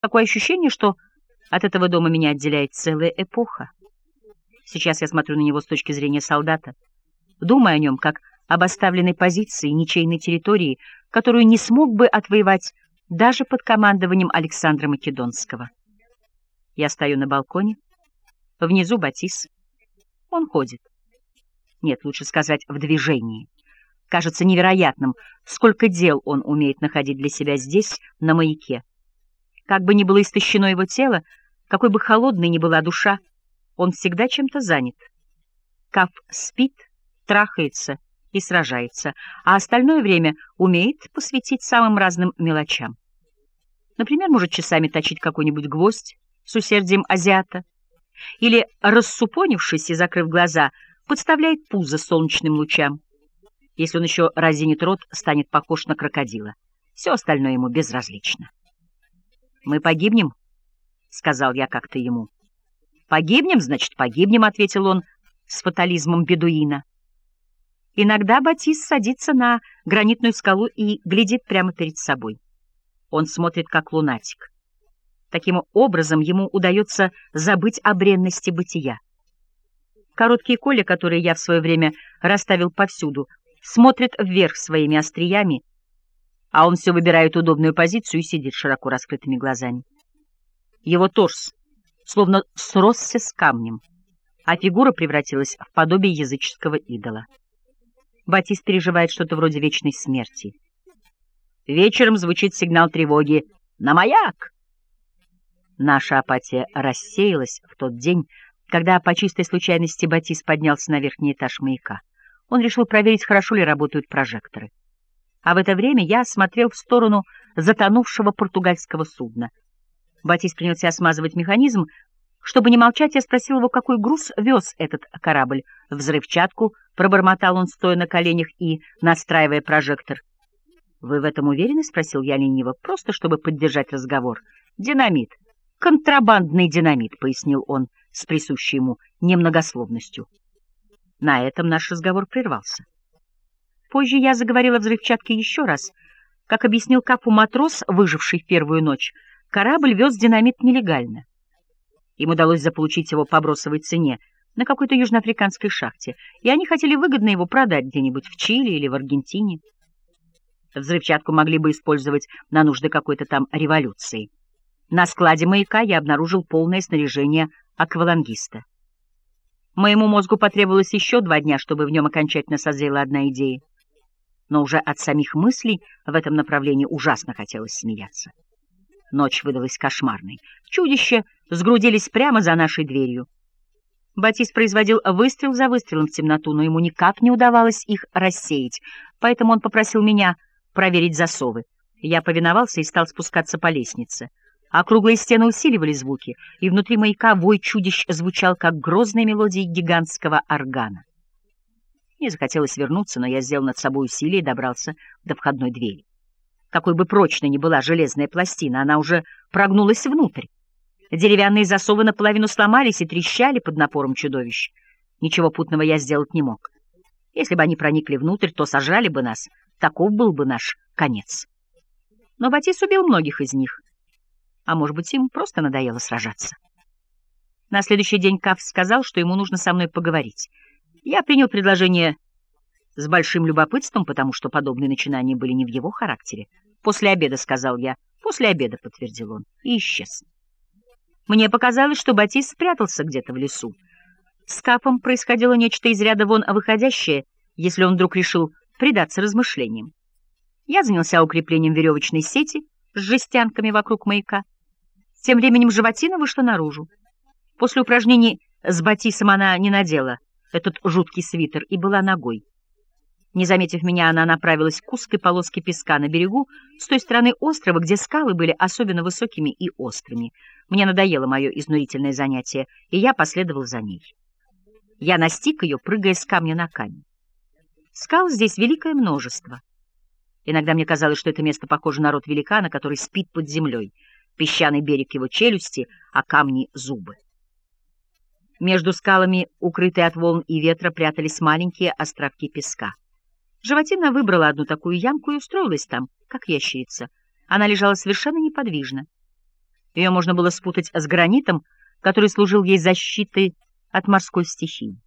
Такое ощущение, что от этого дома меня отделяет целая эпоха. Сейчас я смотрю на него с точки зрения солдата, думаю о нем как об оставленной позиции, ничейной территории, которую не смог бы отвоевать даже под командованием Александра Македонского. Я стою на балконе, внизу Батис. Он ходит. Нет, лучше сказать, в движении. Кажется невероятным, сколько дел он умеет находить для себя здесь, на маяке. Как бы ни было истощено его тело, какой бы холодной ни была душа, он всегда чем-то занят. Каф спит, трахается и сражается, а остальное время умеет посвятить самым разным мелочам. Например, может часами точить какой-нибудь гвоздь с усердием азиата, или, рассупонившись и закрыв глаза, подставляет пузо солнечным лучам. Если он еще разинит рот, станет похож на крокодила. Все остальное ему безразлично. «Мы погибнем?» — сказал я как-то ему. «Погибнем, значит, погибнем», — ответил он с фатализмом бедуина. Иногда Батис садится на гранитную скалу и глядит прямо перед собой. Он смотрит как лунатик. Таким образом, ему удается забыть о бренности бытия. Короткие коля, которые я в свое время расставил повсюду, смотрят вверх своими остриями, а он все выбирает удобную позицию и сидит широко раскрытыми глазами. Его торс словно сросся с камнем, а фигура превратилась в подобие языческого идола. Батист переживает что-то вроде вечной смерти. Вечером звучит сигнал тревоги «На маяк!». Наша апатия рассеялась в тот день, когда по чистой случайности Батист поднялся на верхний этаж маяка. Он решил проверить, хорошо ли работают прожекторы а в это время я смотрел в сторону затонувшего португальского судна. Батис принялся смазывать механизм. Чтобы не молчать, я спросил его, какой груз вез этот корабль. Взрывчатку пробормотал он, стоя на коленях и настраивая прожектор. «Вы в этом уверены?» — спросил я лениво, просто чтобы поддержать разговор. «Динамит. Контрабандный динамит», — пояснил он с присущей ему немногословностью. На этом наш разговор прервался. Позже я заговорила о взрывчатке еще раз. Как объяснил Капу матрос, выживший в первую ночь, корабль вез динамит нелегально. Им удалось заполучить его по бросовой цене на какой-то южноафриканской шахте, и они хотели выгодно его продать где-нибудь в Чили или в Аргентине. Взрывчатку могли бы использовать на нужды какой-то там революции. На складе маяка я обнаружил полное снаряжение аквалангиста. Моему мозгу потребовалось еще два дня, чтобы в нем окончательно созрела одна идея но уже от самих мыслей в этом направлении ужасно хотелось смеяться. Ночь выдалась кошмарной. Чудища сгрудились прямо за нашей дверью. Батис производил выстрел за выстрелом в темноту, но ему никак не удавалось их рассеять, поэтому он попросил меня проверить засовы. Я повиновался и стал спускаться по лестнице. Округлые стены усиливали звуки, и внутри маяка вой чудищ звучал, как грозная мелодия гигантского органа. Мне захотелось вернуться, но я сделал над собой усилие и добрался до входной двери. Какой бы прочной ни была железная пластина, она уже прогнулась внутрь. Деревянные засовы наполовину сломались и трещали под напором чудовищ. Ничего путного я сделать не мог. Если бы они проникли внутрь, то сожрали бы нас. Таков был бы наш конец. Но Батис убил многих из них. А может быть, им просто надоело сражаться. На следующий день Каф сказал, что ему нужно со мной поговорить — я принял предложение с большим любопытством, потому что подобные начинания были не в его характере. «После обеда», — сказал я. «После обеда», — подтвердил он, и исчез. Мне показалось, что Батис спрятался где-то в лесу. С Капом происходило нечто из ряда вон выходящее, если он вдруг решил предаться размышлениям. Я занялся укреплением веревочной сети с жестянками вокруг маяка. Тем временем животина вышла наружу. После упражнений с Батисом она не надела — этот жуткий свитер и была ногой. Не заметив меня, она направилась к узкой полоске песка на берегу, с той стороны острова, где скалы были особенно высокими и острыми. Мне надоело мое изнурительное занятие, и я последовал за ней. Я настиг ее, прыгая с камня на камень. Скал здесь великое множество. Иногда мне казалось, что это место похоже на рот великана, который спит под землей. Песчаный берег его челюсти, а камни — зубы. Между скалами, укрытые от волн и ветра, прятались маленькие островки песка. Животина выбрала одну такую ямку и устроилась там, как ящерица. Она лежала совершенно неподвижно. Ее можно было спутать с гранитом, который служил ей защитой от морской стихии.